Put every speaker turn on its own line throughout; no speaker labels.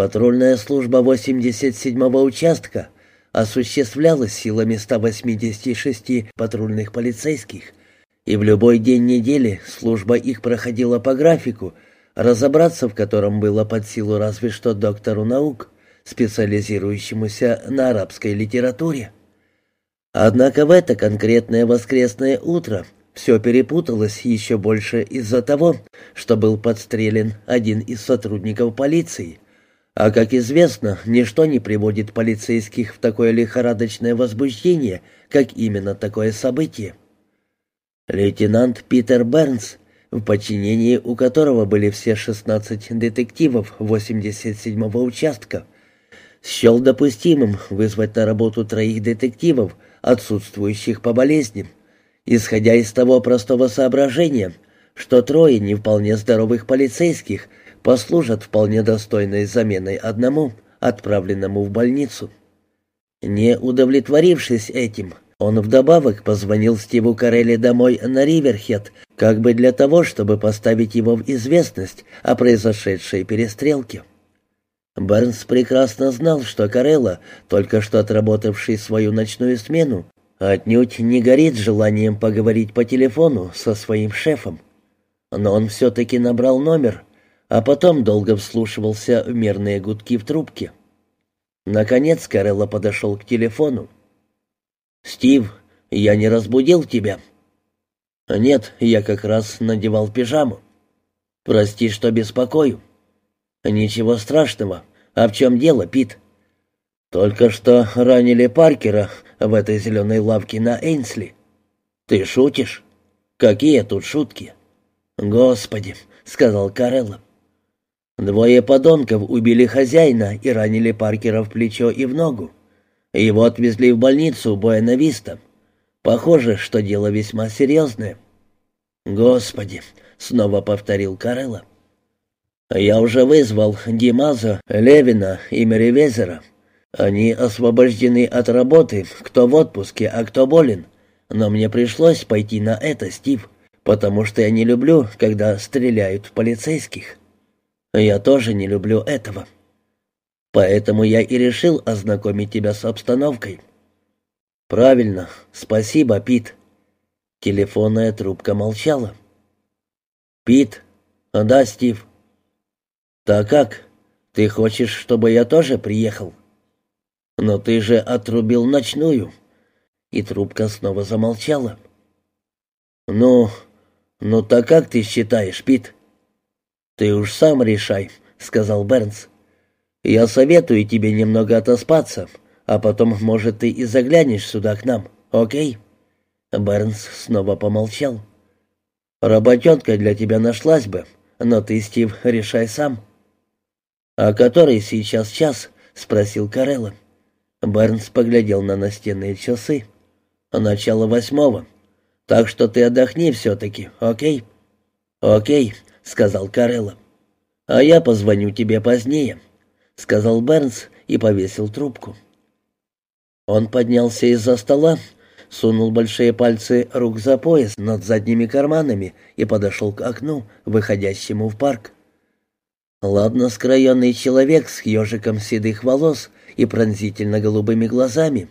Патрульная служба 87-го участка осуществлялась силами 186 патрульных полицейских, и в любой день недели служба их проходила по графику, разобраться в котором было под силу разве что доктору наук, специализирующемуся на арабской литературе. Однако в это конкретное воскресное утро все перепуталось еще больше из-за того, что был подстрелен один из сотрудников полиции. А, как известно, ничто не приводит полицейских в такое лихорадочное возбуждение, как именно такое событие. Лейтенант Питер Бернс, в подчинении у которого были все 16 детективов 87-го участка, счел допустимым вызвать на работу троих детективов, отсутствующих по болезни, исходя из того простого соображения, что трое не вполне здоровых полицейских послужат вполне достойной заменой одному, отправленному в больницу. Не удовлетворившись этим, он вдобавок позвонил Стиву Карелли домой на Риверхед, как бы для того, чтобы поставить его в известность о произошедшей перестрелке. Бернс прекрасно знал, что Карелла, только что отработавший свою ночную смену, отнюдь не горит желанием поговорить по телефону со своим шефом. Но он все-таки набрал номер, а потом долго вслушивался в мерные гудки в трубке. Наконец Карелла подошел к телефону. «Стив, я не разбудил тебя?» «Нет, я как раз надевал пижаму. Прости, что беспокою». «Ничего страшного. А в чем дело, Пит?» «Только что ранили Паркера в этой зеленой лавке на Эйнсли». «Ты шутишь?» «Какие тут шутки?» «Господи», — сказал Карелло. «Двое подонков убили хозяина и ранили Паркера в плечо и в ногу. Его отвезли в больницу Буэна-Виста. Похоже, что дело весьма серьезное». «Господи», — снова повторил Карелло. «Я уже вызвал Димаза, Левина и Меривезера. Они освобождены от работы, кто в отпуске, а кто болен. Но мне пришлось пойти на это, Стив, потому что я не люблю, когда стреляют в полицейских. Я тоже не люблю этого. Поэтому я и решил ознакомить тебя с обстановкой». «Правильно. Спасибо, Пит». Телефонная трубка молчала. «Пит?» «Да, Стив». «Так как? Ты хочешь, чтобы я тоже приехал?» «Но ты же отрубил ночную». И трубка снова замолчала. «Ну, ну так как ты считаешь, Пит?» «Ты уж сам решай», — сказал Бернс. «Я советую тебе немного отоспаться, а потом, может, ты и заглянешь сюда к нам, окей?» Бернс снова помолчал. «Работенка для тебя нашлась бы, но ты, Стив, решай сам». «А который сейчас час?» — спросил Карелла. Бернс поглядел на настенные часы. «Начало восьмого. Так что ты отдохни все-таки, окей?» «Окей», — сказал Карелла. «А я позвоню тебе позднее», — сказал Бернс и повесил трубку. Он поднялся из-за стола, сунул большие пальцы рук за пояс над задними карманами и подошел к окну, выходящему в парк. Ладно скроенный человек с ежиком седых волос и пронзительно-голубыми глазами.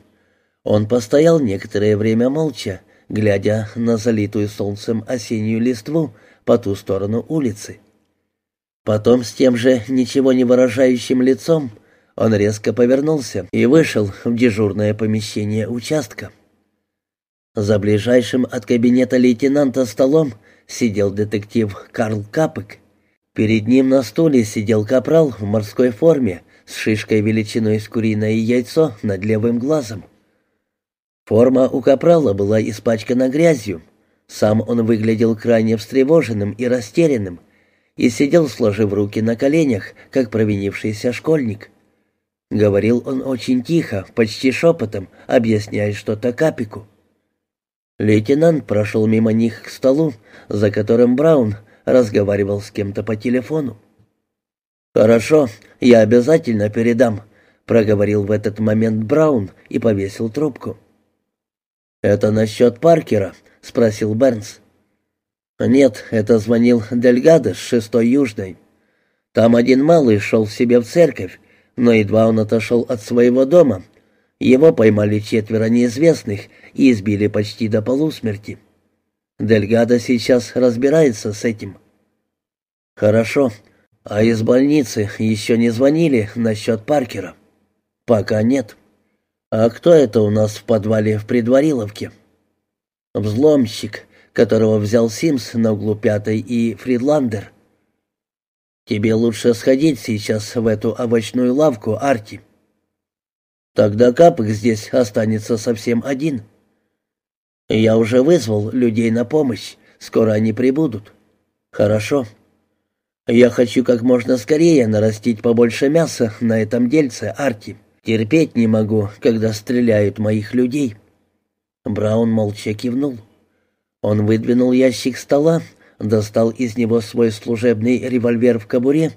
Он постоял некоторое время молча, глядя на залитую солнцем осеннюю листву по ту сторону улицы. Потом с тем же ничего не выражающим лицом он резко повернулся и вышел в дежурное помещение участка. За ближайшим от кабинета лейтенанта столом сидел детектив Карл Капек Перед ним на стуле сидел капрал в морской форме с шишкой величиной с куриное яйцо над левым глазом. Форма у капрала была испачкана грязью. Сам он выглядел крайне встревоженным и растерянным и сидел, сложив руки на коленях, как провинившийся школьник. Говорил он очень тихо, почти шепотом, объясняя что-то Капику. Лейтенант прошел мимо них к столу, за которым Браун разговаривал с кем-то по телефону. «Хорошо, я обязательно передам», — проговорил в этот момент Браун и повесил трубку. «Это насчет Паркера?» — спросил Бернс. «Нет, это звонил Дельгадо с шестой Южной. Там один малый шел себе в церковь, но едва он отошел от своего дома, его поймали четверо неизвестных и избили почти до полусмерти. Дельгадо сейчас разбирается с этим. Хорошо. А из больницы еще не звонили насчет Паркера? Пока нет. А кто это у нас в подвале в предвариловке? Взломщик, которого взял Симс на углу Пятой и Фридландер. Тебе лучше сходить сейчас в эту овощную лавку, Арти. Тогда Капок здесь останется совсем один. Я уже вызвал людей на помощь. Скоро они прибудут. Хорошо. Я хочу как можно скорее нарастить побольше мяса на этом дельце, Арти. Терпеть не могу, когда стреляют моих людей. Браун молча кивнул. Он выдвинул ящик стола, достал из него свой служебный револьвер в кобуре,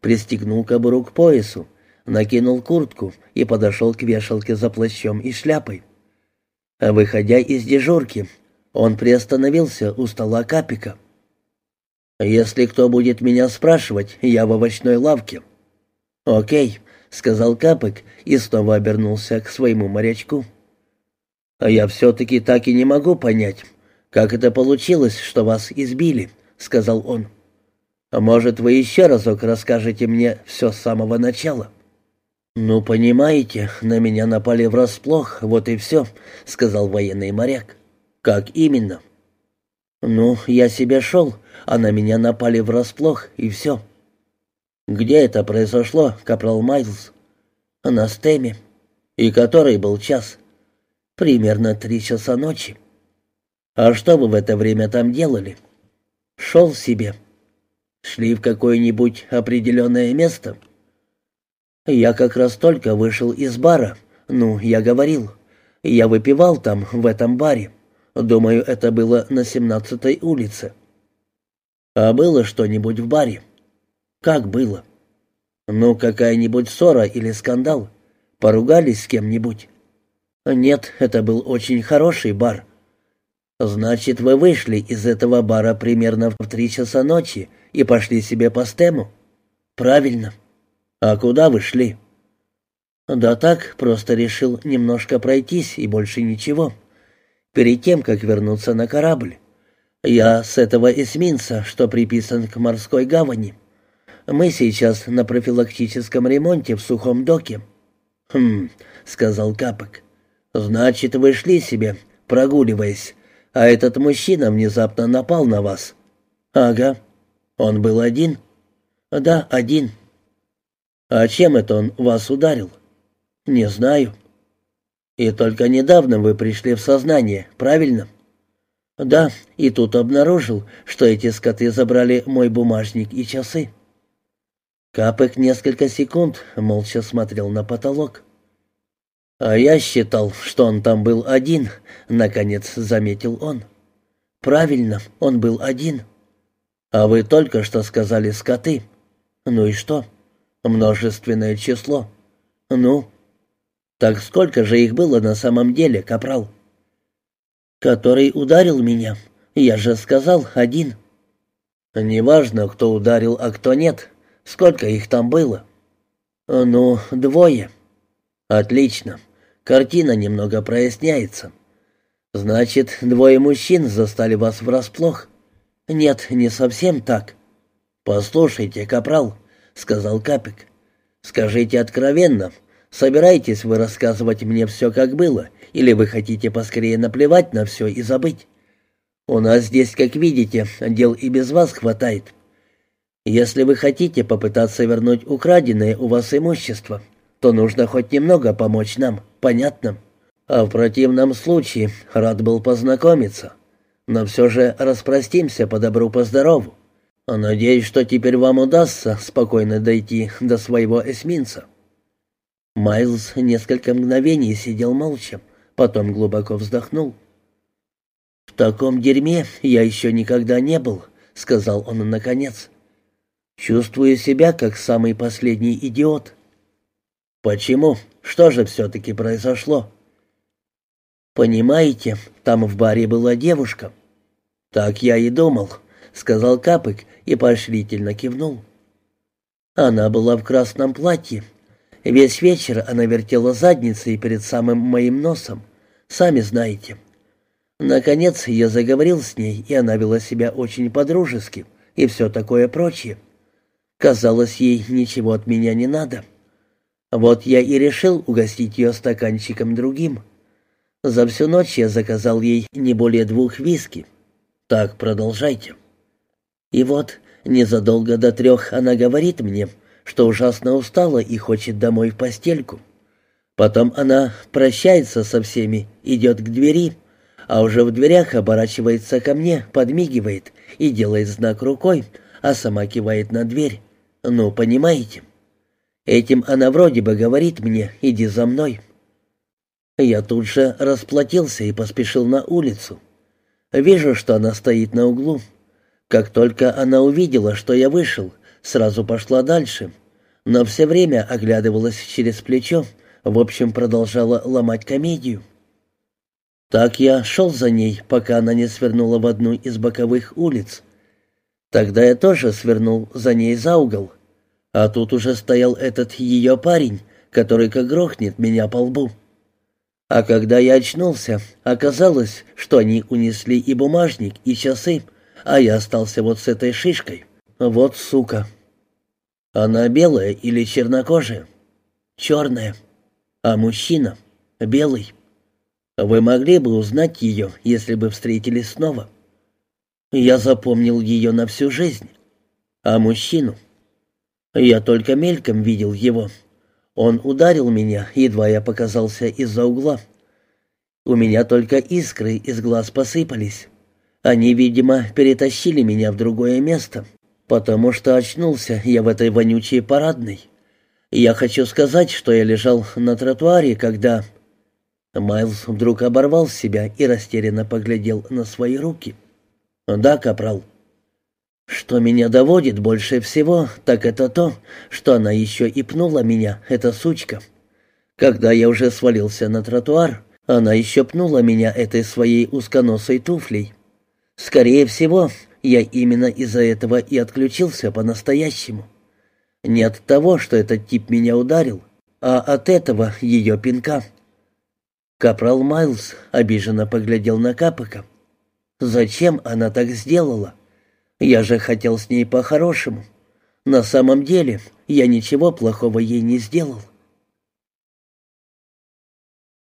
пристегнул кобуру к поясу накинул куртку и подошел к вешалке за плащом и шляпой. Выходя из дежурки, он приостановился у стола Капика. «Если кто будет меня спрашивать, я в овощной лавке». «Окей», — сказал Капик и снова обернулся к своему морячку. «А я все-таки так и не могу понять, как это получилось, что вас избили», — сказал он. «А может, вы еще разок расскажете мне все с самого начала?» «Ну, понимаете, на меня напали врасплох, вот и все», — сказал военный моряк. «Как именно?» «Ну, я себе шел, а на меня напали врасплох, и все». «Где это произошло, капрал Майлз?» «На стеме». «И который был час?» «Примерно три часа ночи». «А что вы в это время там делали?» «Шел себе». «Шли в какое-нибудь определенное место?» Я как раз только вышел из бара. Ну, я говорил. Я выпивал там, в этом баре. Думаю, это было на семнадцатой улице. А было что-нибудь в баре? Как было? Ну, какая-нибудь ссора или скандал? Поругались с кем-нибудь? Нет, это был очень хороший бар. Значит, вы вышли из этого бара примерно в три часа ночи и пошли себе по стему? Правильно. «А куда вы шли?» «Да так, просто решил немножко пройтись и больше ничего. Перед тем, как вернуться на корабль. Я с этого эсминца, что приписан к морской гавани. Мы сейчас на профилактическом ремонте в сухом доке». «Хм», — сказал Капок. «Значит, вы шли себе, прогуливаясь, а этот мужчина внезапно напал на вас». «Ага. Он был один?» «Да, один». «А чем это он вас ударил?» «Не знаю». «И только недавно вы пришли в сознание, правильно?» «Да, и тут обнаружил, что эти скоты забрали мой бумажник и часы». Капек несколько секунд молча смотрел на потолок. «А я считал, что он там был один», — наконец заметил он. «Правильно, он был один». «А вы только что сказали скоты. Ну и что?» Множественное число. Ну? Так сколько же их было на самом деле, капрал? Который ударил меня. Я же сказал, один. Неважно, кто ударил, а кто нет. Сколько их там было? Ну, двое. Отлично. Картина немного проясняется. Значит, двое мужчин застали вас врасплох? Нет, не совсем так. Послушайте, капрал, сказал Капик. «Скажите откровенно, собираетесь вы рассказывать мне все, как было, или вы хотите поскорее наплевать на все и забыть? У нас здесь, как видите, дел и без вас хватает. Если вы хотите попытаться вернуть украденное у вас имущество, то нужно хоть немного помочь нам, понятно? А в противном случае рад был познакомиться. Но все же распростимся по добру, по здорову. «Надеюсь, что теперь вам удастся спокойно дойти до своего эсминца». Майлз несколько мгновений сидел молча, потом глубоко вздохнул. «В таком дерьме я еще никогда не был», — сказал он наконец. «Чувствую себя как самый последний идиот». «Почему? Что же все-таки произошло?» «Понимаете, там в баре была девушка». «Так я и думал», — сказал Капык и поощрительно кивнул. Она была в красном платье. Весь вечер она вертела задницей перед самым моим носом. Сами знаете. Наконец я заговорил с ней, и она вела себя очень подружески и все такое прочее. Казалось, ей ничего от меня не надо. Вот я и решил угостить ее стаканчиком другим. За всю ночь я заказал ей не более двух виски. Так, продолжайте. И вот, незадолго до трех она говорит мне, что ужасно устала и хочет домой в постельку. Потом она прощается со всеми, идет к двери, а уже в дверях оборачивается ко мне, подмигивает и делает знак рукой, а сама кивает на дверь. Ну, понимаете? Этим она вроде бы говорит мне «иди за мной». Я тут же расплатился и поспешил на улицу. Вижу, что она стоит на углу. Как только она увидела, что я вышел, сразу пошла дальше, но все время оглядывалась через плечо, в общем, продолжала ломать комедию. Так я шел за ней, пока она не свернула в одну из боковых улиц. Тогда я тоже свернул за ней за угол. А тут уже стоял этот ее парень, который как грохнет меня по лбу. А когда я очнулся, оказалось, что они унесли и бумажник, и часы, а я остался вот с этой шишкой. Вот сука. Она белая или чернокожая? Черная. А мужчина? Белый. Вы могли бы узнать ее, если бы встретились снова. Я запомнил ее на всю жизнь. А мужчину? Я только мельком видел его. Он ударил меня, едва я показался из-за угла. У меня только искры из глаз посыпались. Они, видимо, перетащили меня в другое место, потому что очнулся я в этой вонючей парадной. Я хочу сказать, что я лежал на тротуаре, когда... Майлз вдруг оборвал себя и растерянно поглядел на свои руки. «Да, капрал». «Что меня доводит больше всего, так это то, что она еще и пнула меня, эта сучка. Когда я уже свалился на тротуар, она еще пнула меня этой своей узконосой туфлей. Скорее всего, я именно из-за этого и отключился по-настоящему. Не от того, что этот тип меня ударил, а от этого ее пинка». Капрал Майлз обиженно поглядел на Капыка. «Зачем она так сделала? Я же хотел с ней по-хорошему. На самом деле я ничего плохого ей не сделал».